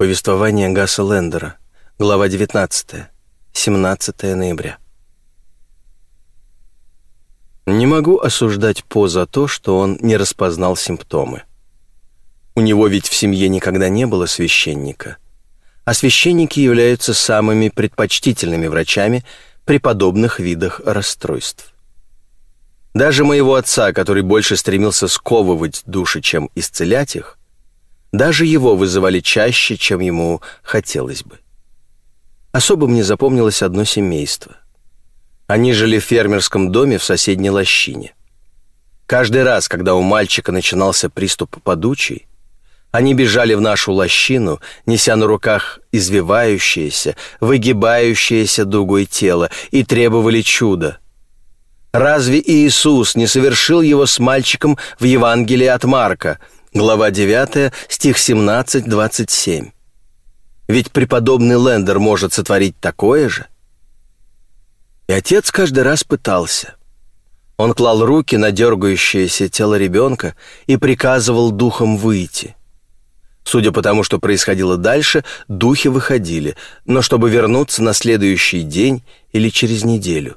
Повествование Гасса Лендера. Глава 19. 17 ноября. Не могу осуждать По за то, что он не распознал симптомы. У него ведь в семье никогда не было священника. А священники являются самыми предпочтительными врачами при подобных видах расстройств. Даже моего отца, который больше стремился сковывать души, чем исцелять их, даже его вызывали чаще, чем ему хотелось бы. Особо мне запомнилось одно семейство. Они жили в фермерском доме в соседней лощине. Каждый раз, когда у мальчика начинался приступ подучий, они бежали в нашу лощину, неся на руках извивающееся, выгибающееся дугой тело, и требовали чуда. Разве Иисус не совершил его с мальчиком в Евангелии от Марка, глава 9, стих 17-27? Ведь преподобный Лендер может сотворить такое же. И отец каждый раз пытался. Он клал руки на дергающееся тело ребенка и приказывал духам выйти. Судя по тому, что происходило дальше, духи выходили, но чтобы вернуться на следующий день или через неделю.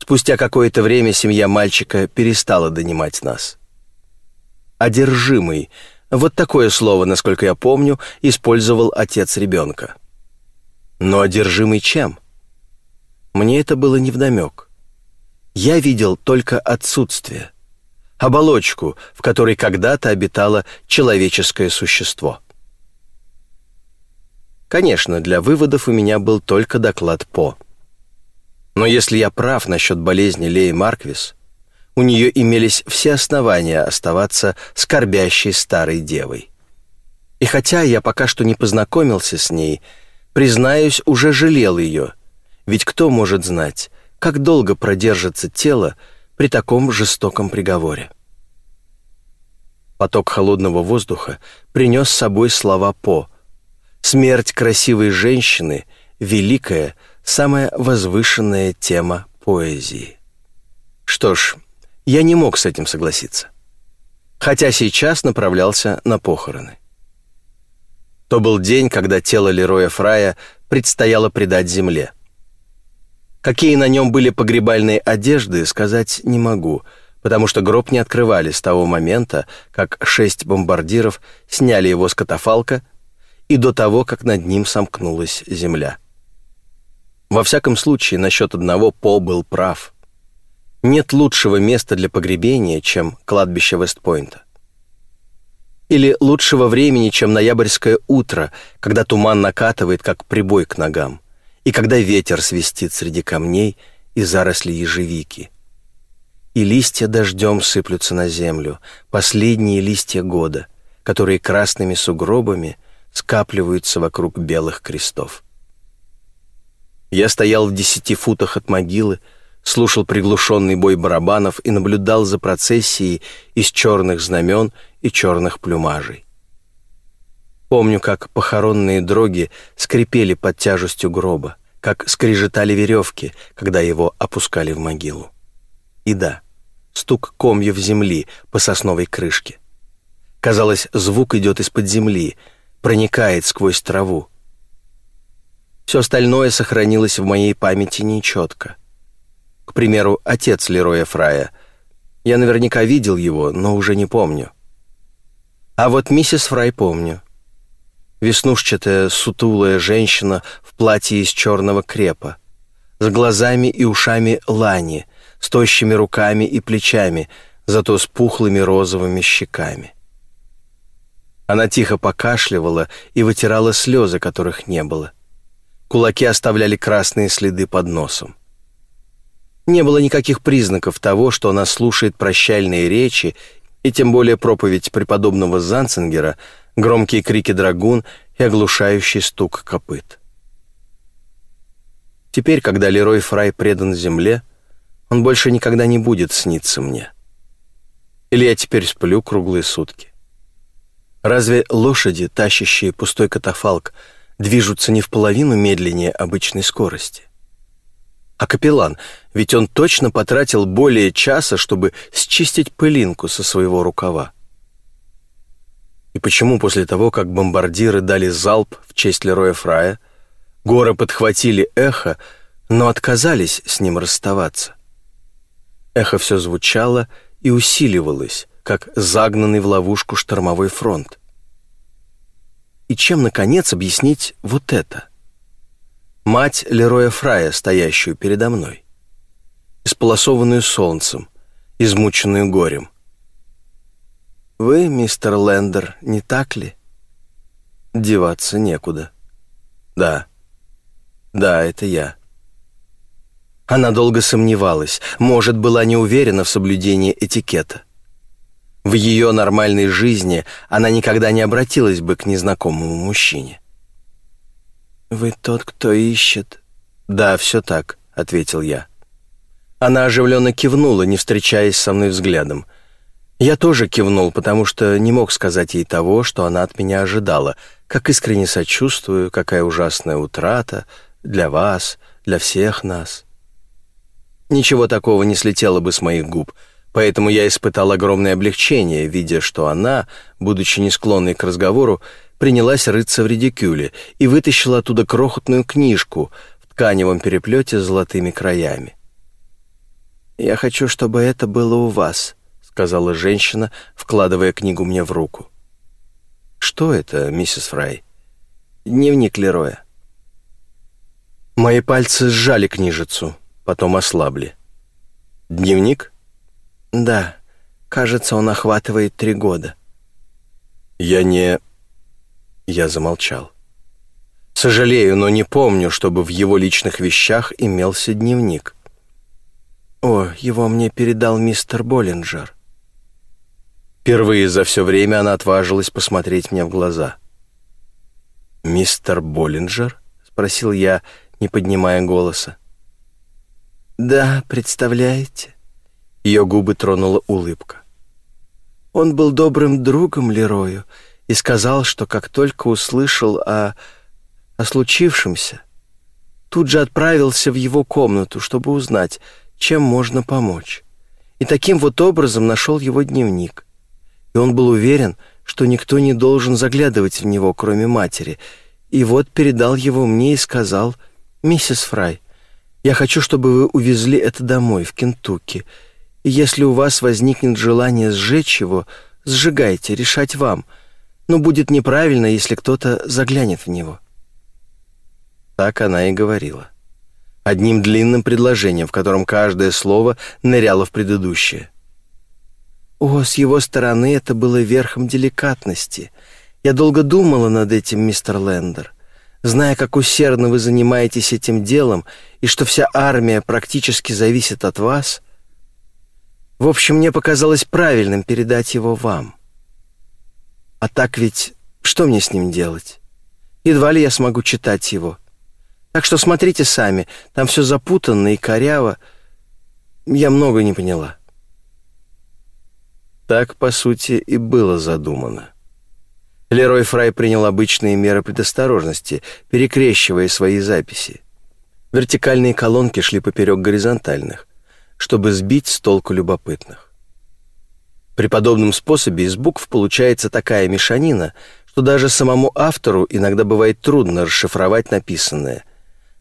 Спустя какое-то время семья мальчика перестала донимать нас. «Одержимый» Вот такое слово, насколько я помню, использовал отец ребенка. Но одержимый чем? Мне это было невдомек. Я видел только отсутствие, оболочку, в которой когда-то обитало человеческое существо. Конечно, для выводов у меня был только доклад По. Но если я прав насчет болезни Леи Марквис, у нее имелись все основания оставаться скорбящей старой девой. И хотя я пока что не познакомился с ней, признаюсь, уже жалел ее, ведь кто может знать, как долго продержится тело при таком жестоком приговоре. Поток холодного воздуха принес с собой слова По. «Смерть красивой женщины — великая, самая возвышенная тема поэзии». Что ж, я не мог с этим согласиться. Хотя сейчас направлялся на похороны. То был день, когда тело Лероя Фрая предстояло предать земле. Какие на нем были погребальные одежды, сказать не могу, потому что гроб не открывали с того момента, как шесть бомбардиров сняли его с катафалка и до того, как над ним сомкнулась земля. Во всяком случае, насчет одного По был прав — нет лучшего места для погребения, чем кладбище Вестпойнта. Или лучшего времени, чем ноябрьское утро, когда туман накатывает, как прибой к ногам, и когда ветер свистит среди камней и зарослей ежевики. И листья дождем сыплются на землю, последние листья года, которые красными сугробами скапливаются вокруг белых крестов. Я стоял в десяти футах от могилы, слушал приглушенный бой барабанов и наблюдал за процессией из черных знамен и черных плюмажей. Помню, как похоронные дроги скрипели под тяжестью гроба, как скрежетали веревки, когда его опускали в могилу. И да, стук комьев земли по сосновой крышке. Казалось, звук идет из-под земли, проникает сквозь траву. Все остальное сохранилось в моей памяти нечетко — к примеру, отец Лероя Фрая. Я наверняка видел его, но уже не помню. А вот миссис Фрай помню. Веснушчатая, сутулая женщина в платье из черного крепа, с глазами и ушами лани, с тощими руками и плечами, зато с пухлыми розовыми щеками. Она тихо покашливала и вытирала слезы, которых не было. Кулаки оставляли красные следы под носом. Не было никаких признаков того, что она слушает прощальные речи и тем более проповедь преподобного Занцингера, громкие крики драгун и оглушающий стук копыт. Теперь, когда Лерой Фрай предан земле, он больше никогда не будет сниться мне. Или я теперь сплю круглые сутки. Разве лошади, тащащие пустой катафалк, движутся не в половину медленнее обычной скорости? А капеллан, ведь он точно потратил более часа, чтобы счистить пылинку со своего рукава. И почему после того, как бомбардиры дали залп в честь Лероя Фрая, горы подхватили эхо, но отказались с ним расставаться? Эхо все звучало и усиливалось, как загнанный в ловушку штормовой фронт. И чем, наконец, объяснить вот это? Мать Лероя Фрая, стоящую передо мной. Исполосованную солнцем, измученную горем. «Вы, мистер Лендер, не так ли?» Деваться некуда. «Да, да, это я». Она долго сомневалась, может, была не уверена в соблюдении этикета. В ее нормальной жизни она никогда не обратилась бы к незнакомому мужчине. «Вы тот, кто ищет?» «Да, все так», — ответил я. Она оживленно кивнула, не встречаясь со мной взглядом. Я тоже кивнул, потому что не мог сказать ей того, что она от меня ожидала, как искренне сочувствую, какая ужасная утрата для вас, для всех нас. Ничего такого не слетело бы с моих губ — Поэтому я испытал огромное облегчение, видя, что она, будучи не склонной к разговору, принялась рыться в редикюле и вытащила оттуда крохотную книжку в тканевом переплете с золотыми краями. «Я хочу, чтобы это было у вас», — сказала женщина, вкладывая книгу мне в руку. «Что это, миссис Фрай?» «Дневник Лероя». Мои пальцы сжали книжицу, потом ослабли. «Дневник?» «Да, кажется, он охватывает три года». «Я не...» Я замолчал. «Сожалею, но не помню, чтобы в его личных вещах имелся дневник». «О, его мне передал мистер Боллинджер». Впервые за все время она отважилась посмотреть мне в глаза. «Мистер Боллинджер?» — спросил я, не поднимая голоса. «Да, представляете?» Ее губы тронула улыбка. Он был добрым другом Лерою и сказал, что как только услышал о... о случившемся, тут же отправился в его комнату, чтобы узнать, чем можно помочь. И таким вот образом нашел его дневник. И он был уверен, что никто не должен заглядывать в него, кроме матери. И вот передал его мне и сказал, «Миссис Фрай, я хочу, чтобы вы увезли это домой, в Кентукки, и если у вас возникнет желание сжечь его, сжигайте, решать вам. Но будет неправильно, если кто-то заглянет в него». Так она и говорила. Одним длинным предложением, в котором каждое слово ныряло в предыдущее. «О, с его стороны это было верхом деликатности. Я долго думала над этим, мистер Лендер. Зная, как усердно вы занимаетесь этим делом и что вся армия практически зависит от вас, в общем, мне показалось правильным передать его вам. А так ведь что мне с ним делать? Едва ли я смогу читать его. Так что смотрите сами, там все запутанно и коряво. Я много не поняла. Так, по сути, и было задумано. Лерой Фрай принял обычные меры предосторожности, перекрещивая свои записи. Вертикальные колонки шли поперек горизонтальных чтобы сбить с толку любопытных. При подобном способе из букв получается такая мешанина, что даже самому автору иногда бывает трудно расшифровать написанное.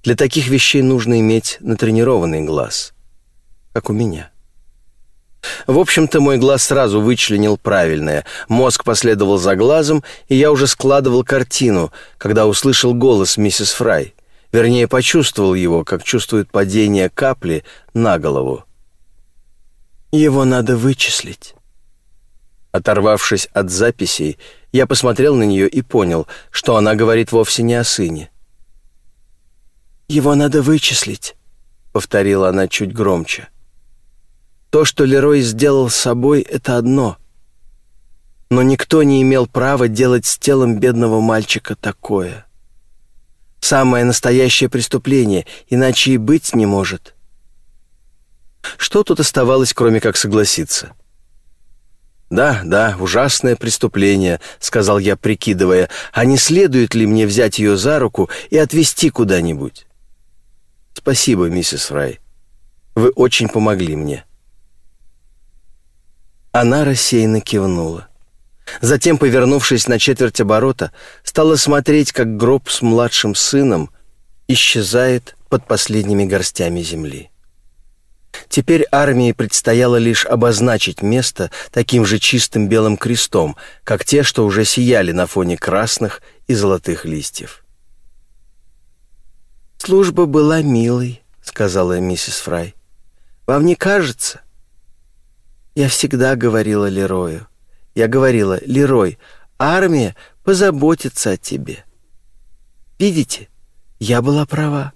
Для таких вещей нужно иметь натренированный глаз, как у меня. В общем-то, мой глаз сразу вычленил правильное, мозг последовал за глазом, и я уже складывал картину, когда услышал голос миссис Фрай. Вернее, почувствовал его, как чувствует падение капли на голову. Его надо вычислить. Оторвавшись от записей, я посмотрел на нее и понял, что она говорит вовсе не о сыне. «Его надо вычислить», — повторила она чуть громче. «То, что Лерой сделал с собой, — это одно. Но никто не имел права делать с телом бедного мальчика такое. Самое настоящее преступление, иначе и быть не может. Что тут оставалось, кроме как согласиться? «Да, да, ужасное преступление», — сказал я, прикидывая, «а не следует ли мне взять ее за руку и отвезти куда-нибудь?» «Спасибо, миссис Фрай. Вы очень помогли мне». Она рассеянно кивнула. Затем, повернувшись на четверть оборота, стала смотреть, как гроб с младшим сыном исчезает под последними горстями земли. Теперь армии предстояло лишь обозначить место таким же чистым белым крестом, как те, что уже сияли на фоне красных и золотых листьев. «Служба была милой», — сказала миссис Фрай. «Вам не кажется?» Я всегда говорила Лерою. Я говорила, Лерой, армия позаботится о тебе. Видите, я была права.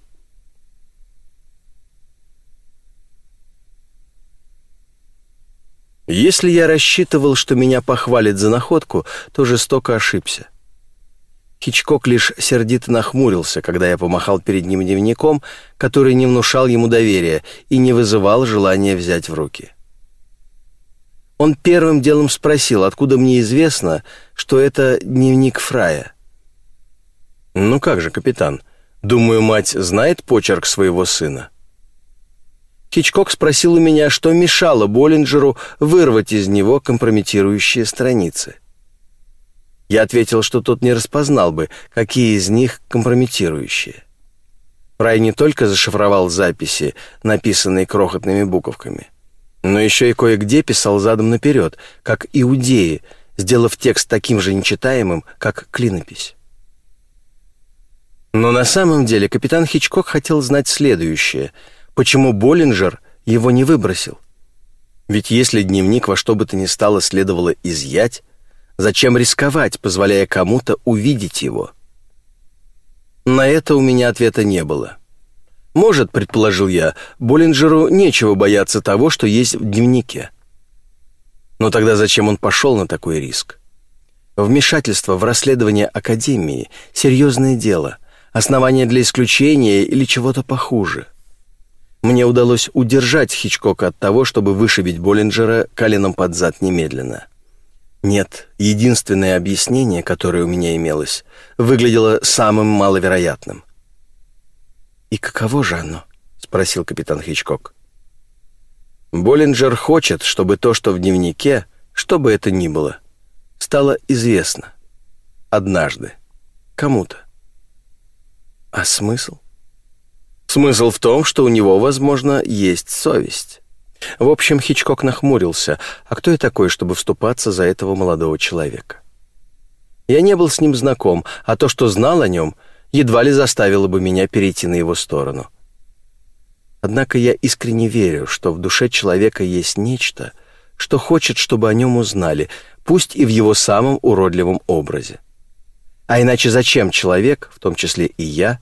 Если я рассчитывал, что меня похвалят за находку, то жестоко ошибся. Хичкок лишь сердито нахмурился, когда я помахал перед ним дневником, который не внушал ему доверия и не вызывал желания взять в руки. Он первым делом спросил, откуда мне известно, что это дневник Фрая. «Ну как же, капитан, думаю, мать знает почерк своего сына?» Хичкок спросил у меня, что мешало Боллинджеру вырвать из него компрометирующие страницы. Я ответил, что тот не распознал бы, какие из них компрометирующие. Прай не только зашифровал записи, написанные крохотными буковками, но еще и кое-где писал задом наперед, как иудеи, сделав текст таким же нечитаемым, как клинопись. Но на самом деле капитан Хичкок хотел знать следующее. Почему Боллинджер его не выбросил? Ведь если дневник во что бы то ни стало следовало изъять, Зачем рисковать, позволяя кому-то увидеть его? На это у меня ответа не было. Может, предположил я, Боллинджеру нечего бояться того, что есть в дневнике. Но тогда зачем он пошел на такой риск? Вмешательство в расследование Академии — серьезное дело, основание для исключения или чего-то похуже. Мне удалось удержать Хичкока от того, чтобы вышибить Боллинджера коленом под зад немедленно. Нет, единственное объяснение, которое у меня имелось, выглядело самым маловероятным. «И каково же оно?» — спросил капитан Хичкок. «Боллинджер хочет, чтобы то, что в дневнике, что бы это ни было, стало известно. Однажды. Кому-то. А смысл? Смысл в том, что у него, возможно, есть совесть. В общем, Хичкок нахмурился. А кто я такой, чтобы вступаться за этого молодого человека? Я не был с ним знаком, а то, что знал о нем, едва ли заставило бы меня перейти на его сторону. Однако я искренне верю, что в душе человека есть нечто, что хочет, чтобы о нем узнали, пусть и в его самом уродливом образе. А иначе зачем человек, в том числе и я,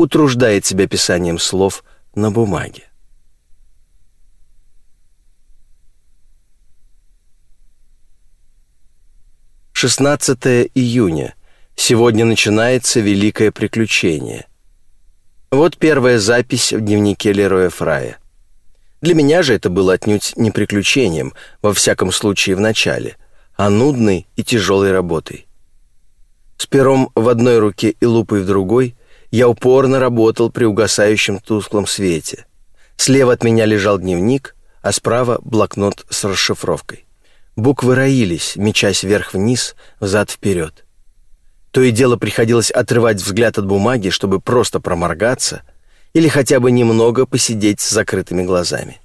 утруждает себя писанием слов на бумаге? 16 июня. Сегодня начинается великое приключение. Вот первая запись в дневнике Лероя Фрая. Для меня же это было отнюдь не приключением, во всяком случае в начале, а нудной и тяжелой работой. С пером в одной руке и лупой в другой я упорно работал при угасающем тусклом свете. Слева от меня лежал дневник, а справа блокнот с расшифровкой. Буквы роились, мечась вверх-вниз, взад-вперед. То и дело приходилось отрывать взгляд от бумаги, чтобы просто проморгаться или хотя бы немного посидеть с закрытыми глазами.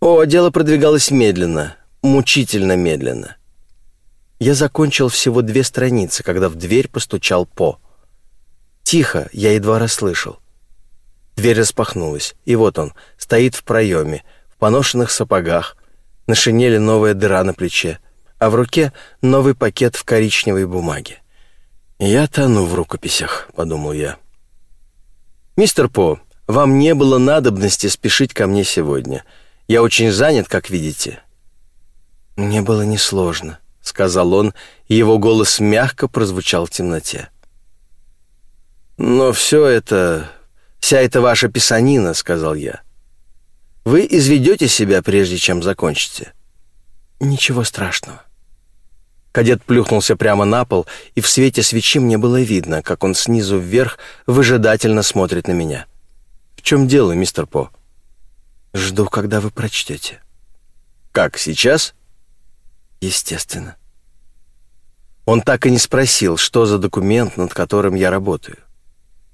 О, дело продвигалось медленно, мучительно медленно. Я закончил всего две страницы, когда в дверь постучал По. Тихо, я едва расслышал. Дверь распахнулась, и вот он, стоит в проеме, в поношенных сапогах, на шинели новая дыра на плече, а в руке новый пакет в коричневой бумаге. «Я тону в рукописях», — подумал я. «Мистер По, вам не было надобности спешить ко мне сегодня. Я очень занят, как видите». «Мне было несложно», — сказал он, и его голос мягко прозвучал в темноте. «Но все это... вся эта ваша писанина», — сказал я. Вы изведете себя, прежде чем закончите». «Ничего страшного». Кадет плюхнулся прямо на пол, и в свете свечи мне было видно, как он снизу вверх выжидательно смотрит на меня. «В чем дело, мистер По?» «Жду, когда вы прочтете». «Как, сейчас?» «Естественно». Он так и не спросил, что за документ, над которым я работаю.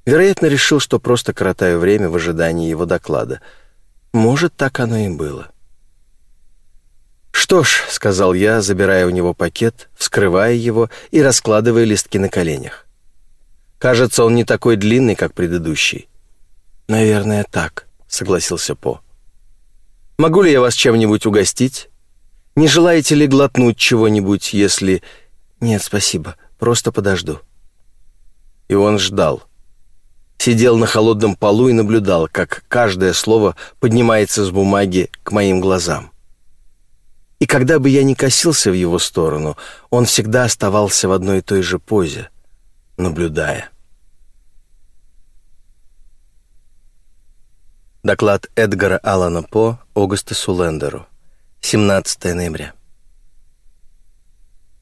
Вероятно, решил, что просто коротаю время в ожидании его доклада. Может, так оно и было. «Что ж», — сказал я, забирая у него пакет, вскрывая его и раскладывая листки на коленях. «Кажется, он не такой длинный, как предыдущий». «Наверное, так», — согласился По. «Могу ли я вас чем-нибудь угостить? Не желаете ли глотнуть чего-нибудь, если...» «Нет, спасибо, просто подожду». И он ждал. Сидел на холодном полу и наблюдал, как каждое слово поднимается с бумаги к моим глазам. И когда бы я ни косился в его сторону, он всегда оставался в одной и той же позе, наблюдая. Доклад Эдгара Аллана По Огастасу Лендеру. 17 ноября.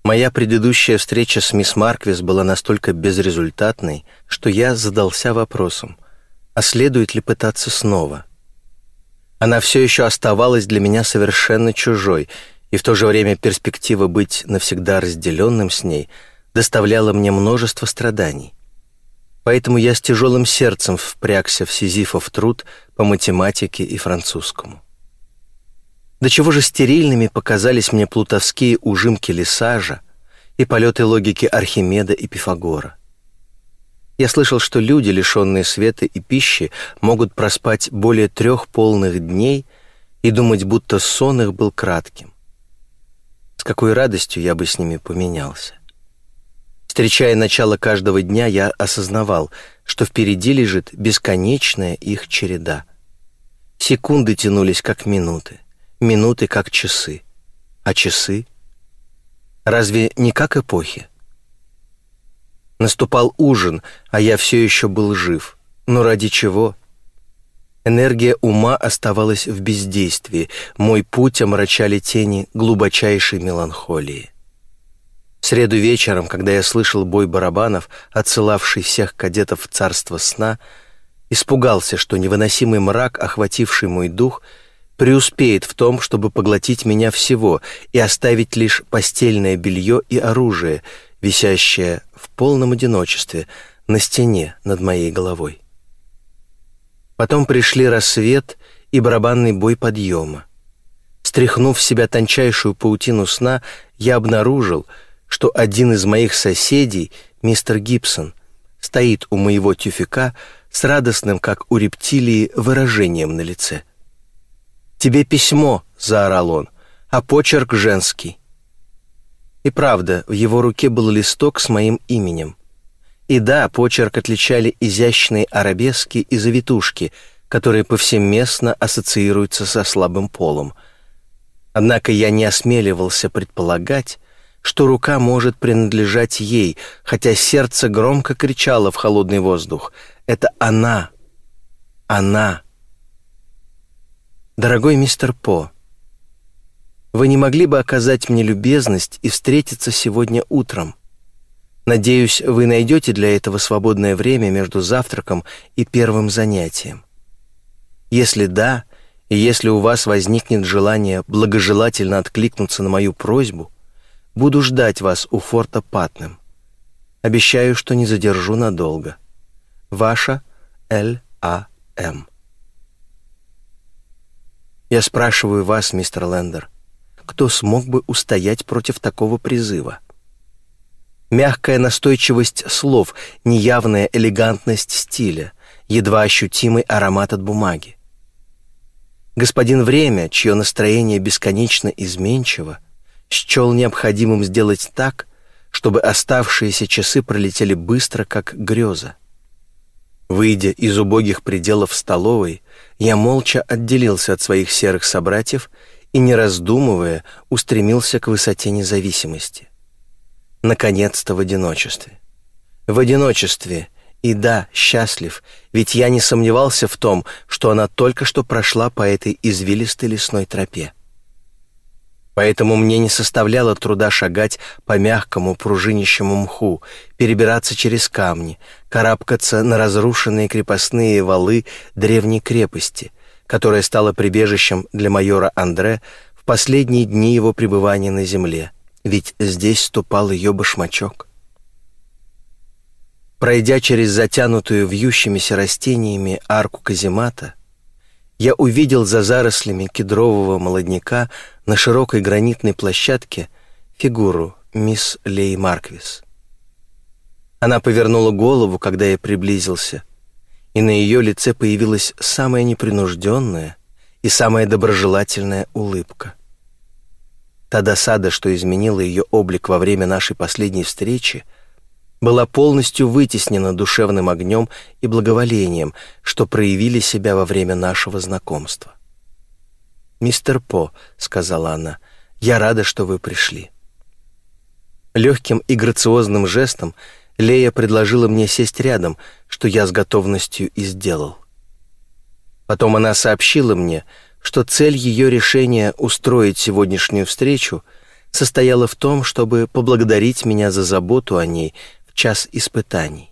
Моя предыдущая встреча с мисс Марквис была настолько безрезультатной, что я задался вопросом, а следует ли пытаться снова — она все еще оставалась для меня совершенно чужой, и в то же время перспектива быть навсегда разделенным с ней доставляла мне множество страданий. Поэтому я с тяжелым сердцем впрягся в сизифов труд по математике и французскому. До чего же стерильными показались мне плутовские ужимки Лисажа и полеты логики Архимеда и Пифагора. Я слышал, что люди, лишенные света и пищи, могут проспать более трех полных дней и думать, будто сон их был кратким. С какой радостью я бы с ними поменялся. Встречая начало каждого дня, я осознавал, что впереди лежит бесконечная их череда. Секунды тянулись как минуты, минуты как часы, а часы — разве не как эпохи? Наступал ужин, а я все еще был жив. Но ради чего? Энергия ума оставалась в бездействии. Мой путь омрачали тени глубочайшей меланхолии. В среду вечером, когда я слышал бой барабанов, отсылавший всех кадетов в царство сна, испугался, что невыносимый мрак, охвативший мой дух, преуспеет в том, чтобы поглотить меня всего и оставить лишь постельное белье и оружие — висящая в полном одиночестве на стене над моей головой. Потом пришли рассвет и барабанный бой подъема. Стряхнув в себя тончайшую паутину сна, я обнаружил, что один из моих соседей, мистер Гибсон, стоит у моего тюфика с радостным, как у рептилии, выражением на лице. «Тебе письмо», — заорал он, — «а почерк женский». И правда, в его руке был листок с моим именем. И да, почерк отличали изящные арабески и завитушки, которые повсеместно ассоциируются со слабым полом. Однако я не осмеливался предполагать, что рука может принадлежать ей, хотя сердце громко кричало в холодный воздух. «Это она! Она!» «Дорогой мистер По», вы не могли бы оказать мне любезность и встретиться сегодня утром? Надеюсь, вы найдете для этого свободное время между завтраком и первым занятием. Если да, и если у вас возникнет желание благожелательно откликнуться на мою просьбу, буду ждать вас у форта Патнем. Обещаю, что не задержу надолго. Ваша Л. Я спрашиваю вас, мистер Лендер, кто смог бы устоять против такого призыва. Мягкая настойчивость слов, неявная элегантность стиля, едва ощутимый аромат от бумаги. Господин Время, чье настроение бесконечно изменчиво, счел необходимым сделать так, чтобы оставшиеся часы пролетели быстро, как греза. Выйдя из убогих пределов столовой, я молча отделился от своих серых собратьев и, не раздумывая, устремился к высоте независимости. Наконец-то в одиночестве. В одиночестве, и да, счастлив, ведь я не сомневался в том, что она только что прошла по этой извилистой лесной тропе. Поэтому мне не составляло труда шагать по мягкому пружинищему мху, перебираться через камни, карабкаться на разрушенные крепостные валы древней крепости, которое стало прибежищем для майора Андре в последние дни его пребывания на земле, ведь здесь ступал ее башмачок. Пройдя через затянутую вьющимися растениями арку каземата, я увидел за зарослями кедрового молодняка на широкой гранитной площадке фигуру мисс Лей Марквис. Она повернула голову, когда я приблизился, и на ее лице появилась самая непринужденная и самая доброжелательная улыбка. Та досада, что изменила ее облик во время нашей последней встречи, была полностью вытеснена душевным огнем и благоволением, что проявили себя во время нашего знакомства. «Мистер По», — сказала она, — «я рада, что вы пришли». Легким и грациозным жестом Лея предложила мне сесть рядом, что я с готовностью и сделал. Потом она сообщила мне, что цель ее решения устроить сегодняшнюю встречу состояла в том, чтобы поблагодарить меня за заботу о ней час испытаний.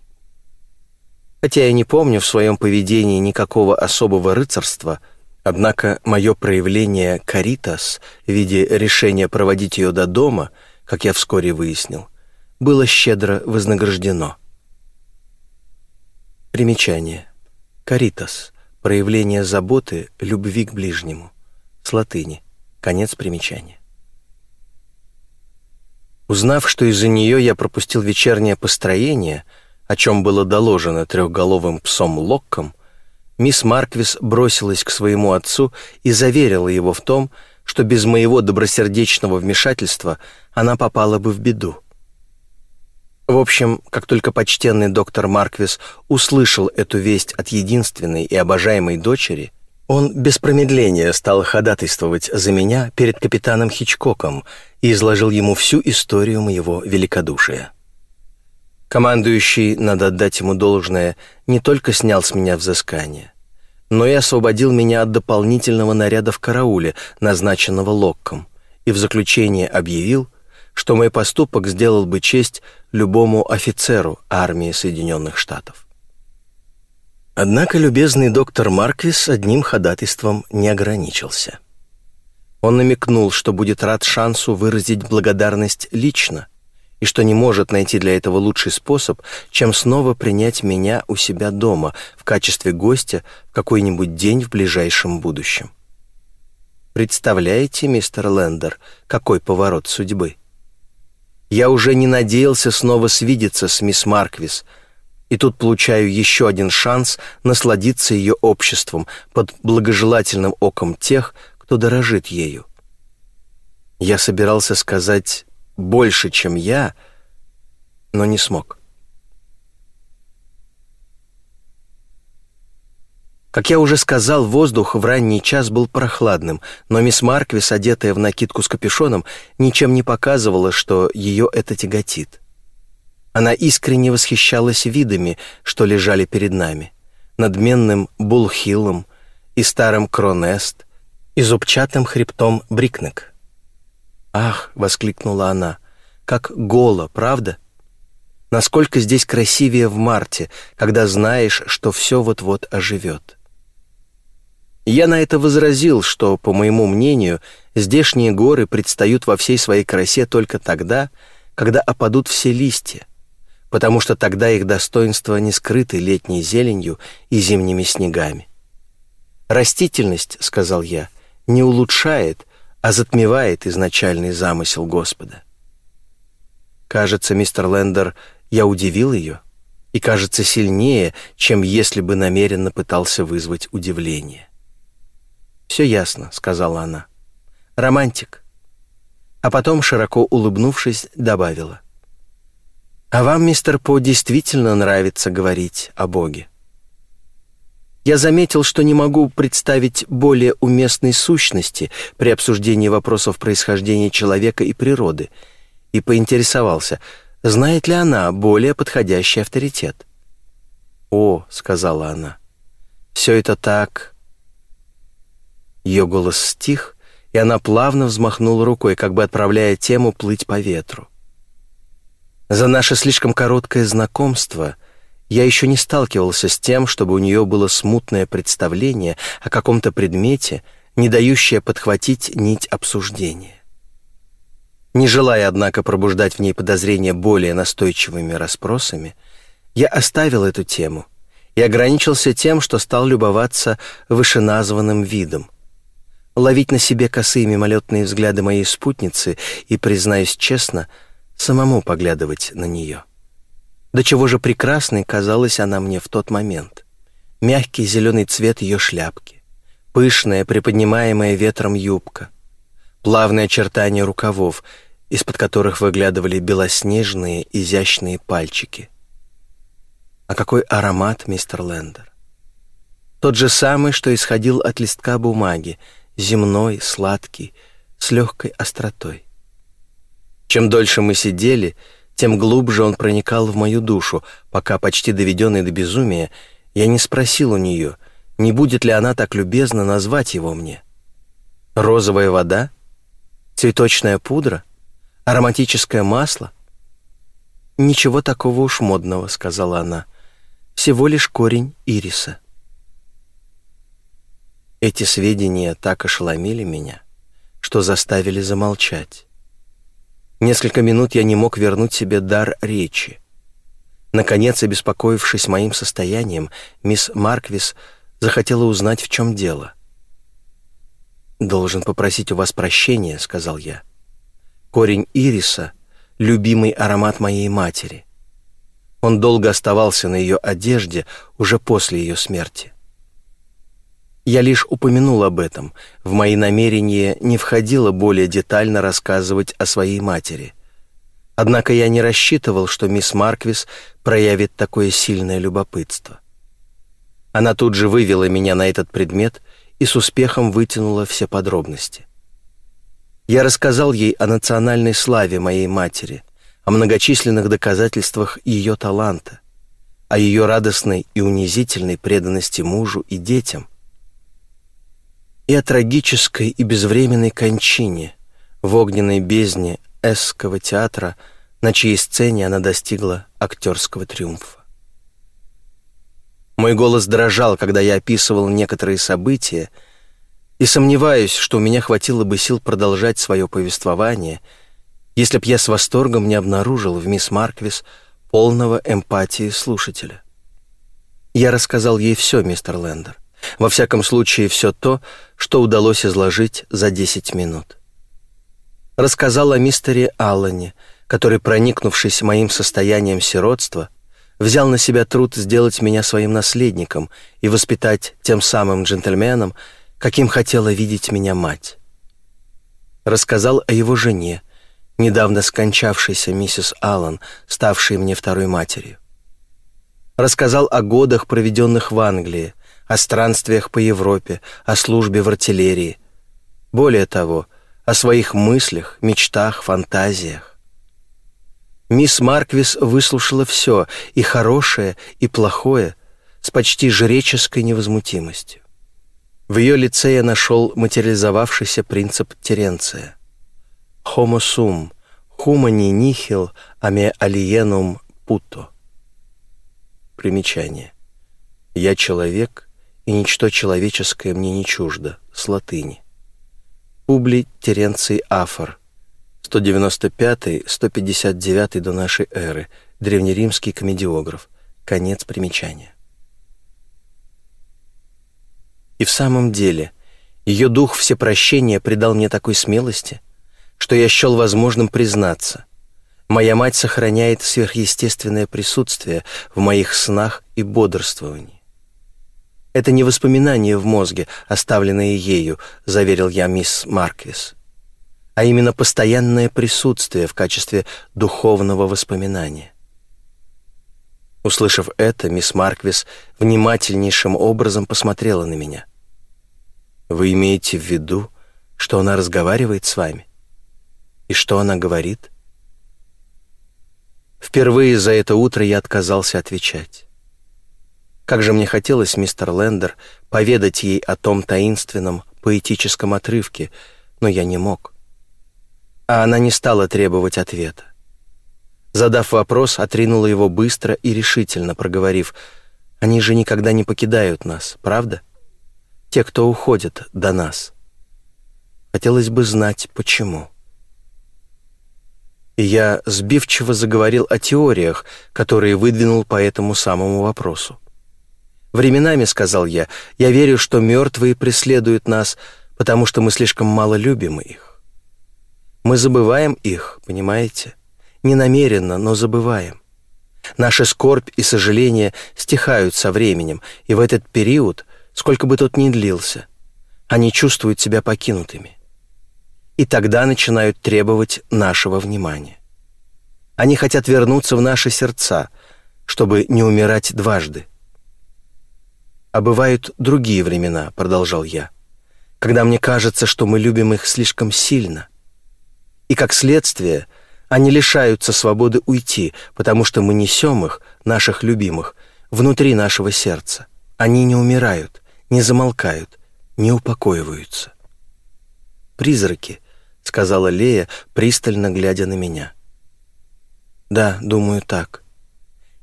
Хотя я не помню в своем поведении никакого особого рыцарства, однако мое проявление «каритас» в виде решения проводить ее до дома, как я вскоре выяснил, было щедро вознаграждено. Примечание. «Каритас» — проявление заботы, любви к ближнему. С латыни. Конец примечания. Узнав, что из-за нее я пропустил вечернее построение, о чем было доложено трехголовым псом Локком, мисс Марквис бросилась к своему отцу и заверила его в том, что без моего добросердечного вмешательства она попала бы в беду. В общем, как только почтенный доктор Марквис услышал эту весть от единственной и обожаемой дочери, он без промедления стал ходатайствовать за меня перед капитаном Хичкоком и изложил ему всю историю моего великодушия. Командующий, надо отдать ему должное, не только снял с меня взыскание, но и освободил меня от дополнительного наряда в карауле, назначенного Локком, и в заключение объявил, что мой поступок сделал бы честь любому офицеру армии Соединенных Штатов. Однако любезный доктор Марквис одним ходатайством не ограничился. Он намекнул, что будет рад шансу выразить благодарность лично и что не может найти для этого лучший способ, чем снова принять меня у себя дома в качестве гостя в какой-нибудь день в ближайшем будущем. Представляете, мистер Лендер, какой поворот судьбы? Я уже не надеялся снова свидеться с мисс Марквис, и тут получаю еще один шанс насладиться ее обществом под благожелательным оком тех, кто дорожит ею. Я собирался сказать «больше, чем я», но не смог. Как я уже сказал, воздух в ранний час был прохладным, но мисс Марквис, одетая в накидку с капюшоном, ничем не показывала, что ее это тяготит. Она искренне восхищалась видами, что лежали перед нами. Надменным Булхиллом и старым Кронест, и зубчатым хребтом Брикнек. «Ах!» — воскликнула она. «Как голо, правда?» Насколько здесь красивее в марте, когда знаешь, что все вот-вот оживет. Я на это возразил, что, по моему мнению, здешние горы предстают во всей своей красе только тогда, когда опадут все листья, потому что тогда их достоинства не скрыты летней зеленью и зимними снегами. «Растительность, — сказал я, — не улучшает, а затмевает изначальный замысел Господа». Кажется, мистер Лендер, я удивил ее, и кажется сильнее, чем если бы намеренно пытался вызвать удивление. «Все ясно», — сказала она. «Романтик». А потом, широко улыбнувшись, добавила. «А вам, мистер По, действительно нравится говорить о Боге?» Я заметил, что не могу представить более уместной сущности при обсуждении вопросов происхождения человека и природы, и поинтересовался, знает ли она более подходящий авторитет. «О», — сказала она, — «все это так ее голос стих, и она плавно взмахнула рукой, как бы отправляя тему плыть по ветру. За наше слишком короткое знакомство я еще не сталкивался с тем, чтобы у нее было смутное представление о каком-то предмете, не дающее подхватить нить обсуждения. Не желая, однако, пробуждать в ней подозрения более настойчивыми расспросами, я оставил эту тему и ограничился тем, что стал любоваться вышеназванным видом, ловить на себе косые мимолетные взгляды моей спутницы и, признаюсь честно, самому поглядывать на нее. До чего же прекрасной казалась она мне в тот момент. Мягкий зеленый цвет ее шляпки, пышная, приподнимаемая ветром юбка, плавные очертания рукавов, из-под которых выглядывали белоснежные, изящные пальчики. А какой аромат, мистер Лендер! Тот же самый, что исходил от листка бумаги, земной, сладкий, с легкой остротой. Чем дольше мы сидели, тем глубже он проникал в мою душу, пока, почти доведенный до безумия, я не спросил у нее, не будет ли она так любезно назвать его мне. Розовая вода? Цветочная пудра? Ароматическое масло? «Ничего такого уж модного», — сказала она. «Всего лишь корень ириса». Эти сведения так ошеломили меня, что заставили замолчать. Несколько минут я не мог вернуть себе дар речи. Наконец, обеспокоившись моим состоянием, мисс Марквис захотела узнать, в чем дело. «Должен попросить у вас прощения», — сказал я. «Корень ириса — любимый аромат моей матери. Он долго оставался на ее одежде уже после ее смерти. Я лишь упомянул об этом. В мои намерения не входило более детально рассказывать о своей матери. Однако я не рассчитывал, что мисс Марквис проявит такое сильное любопытство. Она тут же вывела меня на этот предмет и с успехом вытянула все подробности. Я рассказал ей о национальной славе моей матери, о многочисленных доказательствах ее таланта, о ее радостной и унизительной преданности мужу и детям — и о трагической и безвременной кончине в огненной бездне Эсского театра, на чьей сцене она достигла актерского триумфа. Мой голос дрожал, когда я описывал некоторые события, и сомневаюсь, что у меня хватило бы сил продолжать свое повествование, если б я с восторгом не обнаружил в мисс Марквис полного эмпатии слушателя. Я рассказал ей все, мистер Лендер. Во всяком случае, все то, что удалось изложить за 10 минут. Рассказал о мистере Аллане, который, проникнувшись моим состоянием сиротства, взял на себя труд сделать меня своим наследником и воспитать тем самым джентльменом, каким хотела видеть меня мать. Рассказал о его жене, недавно скончавшейся миссис Аллан, ставшей мне второй матерью. Рассказал о годах, проведенных в Англии, о странствиях по Европе, о службе в артиллерии. Более того, о своих мыслях, мечтах, фантазиях. Мисс Марквис выслушала все, и хорошее, и плохое, с почти жреческой невозмутимостью. В ее лице я нашел материализовавшийся принцип Теренция. «Homo sum, humani nihil ame alienum puto». Примечание. «Я человек, и ничто человеческое мне не чуждо, с латыни. Публий Теренций Афор, 195-159 до нашей эры, древнеримский комедиограф, конец примечания. И в самом деле, ее дух всепрощения придал мне такой смелости, что я счел возможным признаться. Моя мать сохраняет сверхъестественное присутствие в моих снах и бодрствовании. Это не воспоминания в мозге, оставленные ею, заверил я мисс Марквис, а именно постоянное присутствие в качестве духовного воспоминания. Услышав это, мисс Марквис внимательнейшим образом посмотрела на меня. «Вы имеете в виду, что она разговаривает с вами? И что она говорит?» Впервые за это утро я отказался отвечать. Как же мне хотелось, мистер Лендер, поведать ей о том таинственном поэтическом отрывке, но я не мог. А она не стала требовать ответа. Задав вопрос, отринула его быстро и решительно, проговорив, «Они же никогда не покидают нас, правда? Те, кто уходят до нас. Хотелось бы знать, почему». И я сбивчиво заговорил о теориях, которые выдвинул по этому самому вопросу. «Временами, — сказал я, — я верю, что мертвые преследуют нас, потому что мы слишком мало любим их. Мы забываем их, понимаете? Не намеренно, но забываем. Наша скорбь и сожаление стихают со временем, и в этот период, сколько бы тот ни длился, они чувствуют себя покинутыми. И тогда начинают требовать нашего внимания. Они хотят вернуться в наши сердца, чтобы не умирать дважды. «А бывают другие времена», — продолжал я, «когда мне кажется, что мы любим их слишком сильно. И как следствие — они лишаются свободы уйти, потому что мы несем их, наших любимых, внутри нашего сердца. Они не умирают, не замолкают, не упокоиваются. «Призраки», — сказала Лея, пристально глядя на меня. «Да, думаю, так.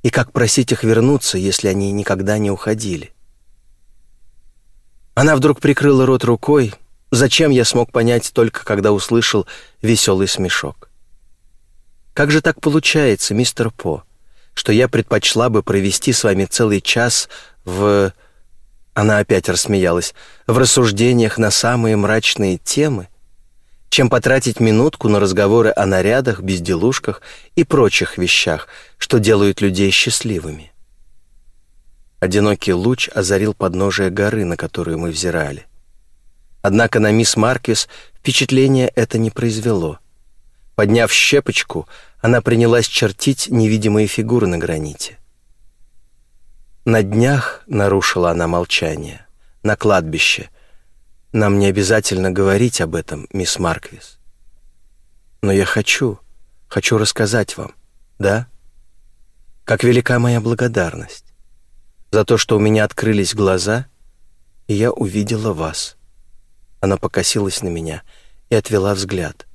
И как просить их вернуться, если они никогда не уходили?» Она вдруг прикрыла рот рукой, зачем я смог понять только, когда услышал веселый смешок. Как же так получается, мистер По, что я предпочла бы провести с вами целый час в...» Она опять рассмеялась. «В рассуждениях на самые мрачные темы, чем потратить минутку на разговоры о нарядах, безделушках и прочих вещах, что делают людей счастливыми». Одинокий луч озарил подножие горы, на которую мы взирали. Однако на мисс Маркис впечатление это не произвело. Подняв щепочку, она принялась чертить невидимые фигуры на граните. «На днях», — нарушила она молчание, — «на кладбище. Нам не обязательно говорить об этом, мисс Марквис. Но я хочу, хочу рассказать вам, да? Как велика моя благодарность за то, что у меня открылись глаза, и я увидела вас». Она покосилась на меня и отвела взгляд —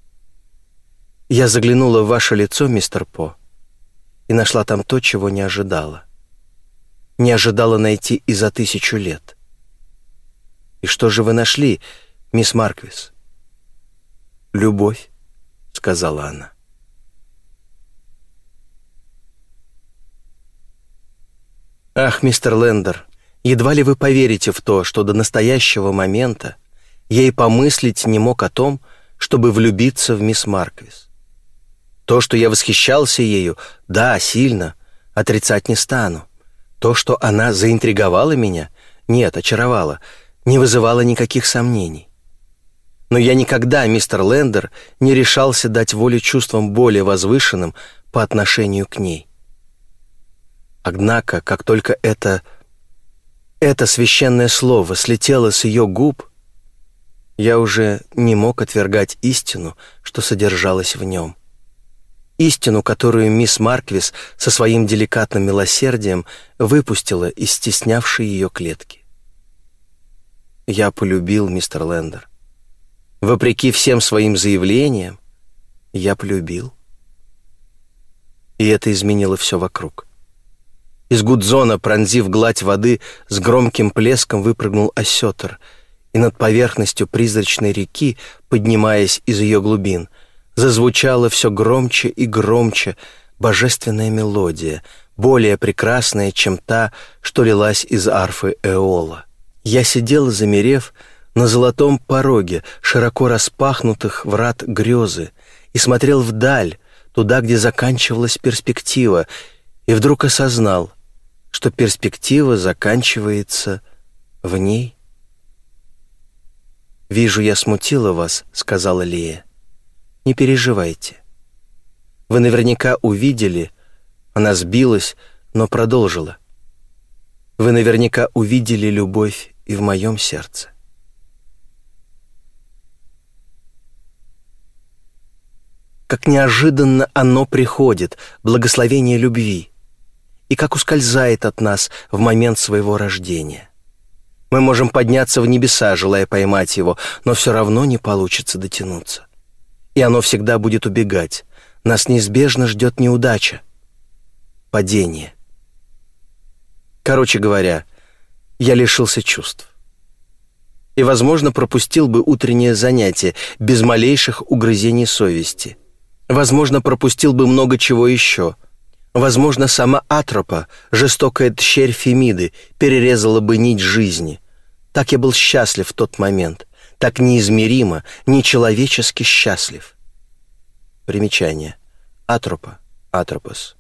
я заглянула в ваше лицо, мистер По, и нашла там то, чего не ожидала. Не ожидала найти и за тысячу лет. И что же вы нашли, мисс Марквис? Любовь, сказала она. Ах, мистер Лендер, едва ли вы поверите в то, что до настоящего момента я и помыслить не мог о том, чтобы влюбиться в мисс Марквис. То, что я восхищался ею, да, сильно, отрицать не стану. То, что она заинтриговала меня, нет, очаровала, не вызывало никаких сомнений. Но я никогда, мистер Лендер, не решался дать волю чувствам более возвышенным по отношению к ней. Однако, как только это... это священное слово слетело с ее губ, я уже не мог отвергать истину, что содержалось в нем истину, которую мисс Марквис со своим деликатным милосердием выпустила из стеснявшей ее клетки. Я полюбил мистер Лендер. Вопреки всем своим заявлениям, я полюбил. И это изменило все вокруг. Из гудзона, пронзив гладь воды, с громким плеском выпрыгнул осетр, и над поверхностью призрачной реки, поднимаясь из ее глубин, зазвучала все громче и громче божественная мелодия, более прекрасная, чем та, что лилась из арфы Эола. Я сидела, замерев, на золотом пороге широко распахнутых врат грезы и смотрел вдаль, туда, где заканчивалась перспектива, и вдруг осознал, что перспектива заканчивается в ней. «Вижу, я смутила вас», — сказала Лея. Не переживайте. Вы наверняка увидели, она сбилась, но продолжила. Вы наверняка увидели любовь и в моем сердце. Как неожиданно оно приходит, благословение любви, и как ускользает от нас в момент своего рождения. Мы можем подняться в небеса, желая поймать его, но все равно не получится дотянуться и оно всегда будет убегать. Нас неизбежно ждет неудача, падение. Короче говоря, я лишился чувств. И, возможно, пропустил бы утреннее занятие без малейших угрызений совести. Возможно, пропустил бы много чего еще. Возможно, сама Атропа, жестокая тщерь Фемиды, перерезала бы нить жизни. Так я был счастлив в тот момент, так неизмеримо, нечеловечески счастлив. Примечание. Атропа, Атропос.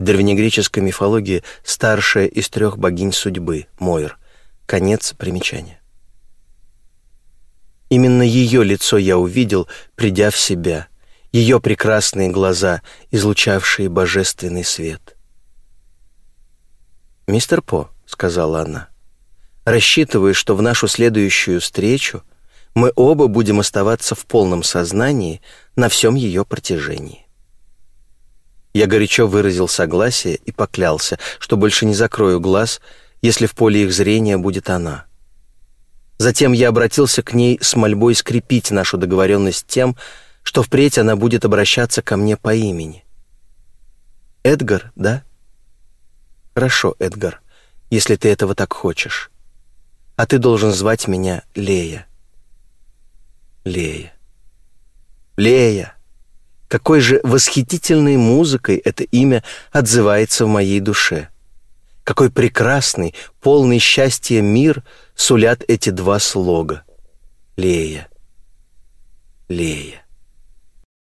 В древнегреческой мифологии старшая из трех богинь судьбы, Мойр. Конец примечания. Именно ее лицо я увидел, придя в себя, ее прекрасные глаза, излучавшие божественный свет. «Мистер По», — сказала она, — «рассчитываю, что в нашу следующую встречу мы оба будем оставаться в полном сознании на всем ее протяжении». Я горячо выразил согласие и поклялся, что больше не закрою глаз, если в поле их зрения будет она. Затем я обратился к ней с мольбой скрепить нашу договоренность тем, что впредь она будет обращаться ко мне по имени. «Эдгар, да?» «Хорошо, Эдгар, если ты этого так хочешь. А ты должен звать меня Лея». «Лея». «Лея». Какой же восхитительной музыкой это имя отзывается в моей душе. Какой прекрасный, полный счастья мир сулят эти два слога. Лея. Лея.